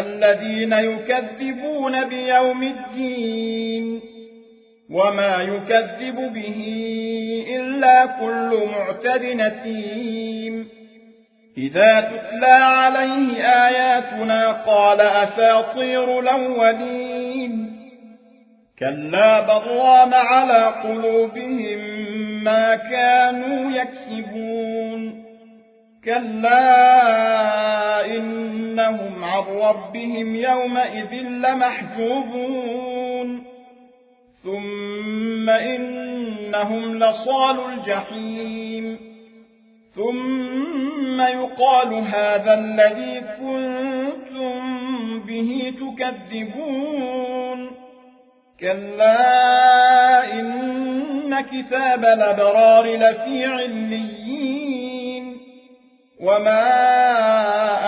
الذين يكذبون بيوم الدين وما يكذب به إلا كل معتد نتيم إذا تتلى عليه آياتنا قال أساطير الأولين. كلا بران على قلوبهم ما كانوا يكسبون. كلا إنهم عن ربهم يومئذ لمحجوبون ثم إنهم لصال الجحيم ثم يقال هذا الذي كنتم به تكذبون كلا إن كتاب الأبرار لفي عليين وما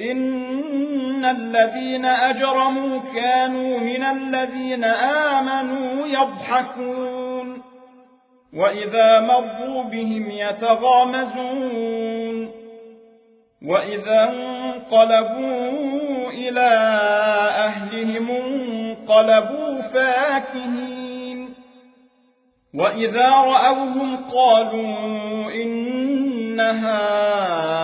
إن الذين أجرموا كانوا من الذين آمنوا يضحكون وإذا مروا بهم يتغامزون وإذا انقلبوا إلى أهلهم انقلبوا فاكهين وإذا رأوهم قالوا إن هؤلاء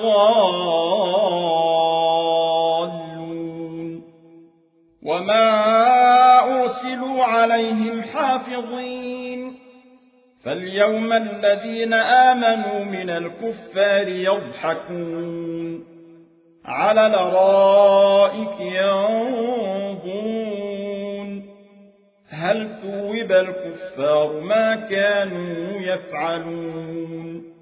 لضالون وما أرسلوا عليهم حافظين. فاليوم الذين آمنوا من الكفار يضحكون. على لرائك ينظرون. هل ثوب الكفار ما كانوا يفعلون؟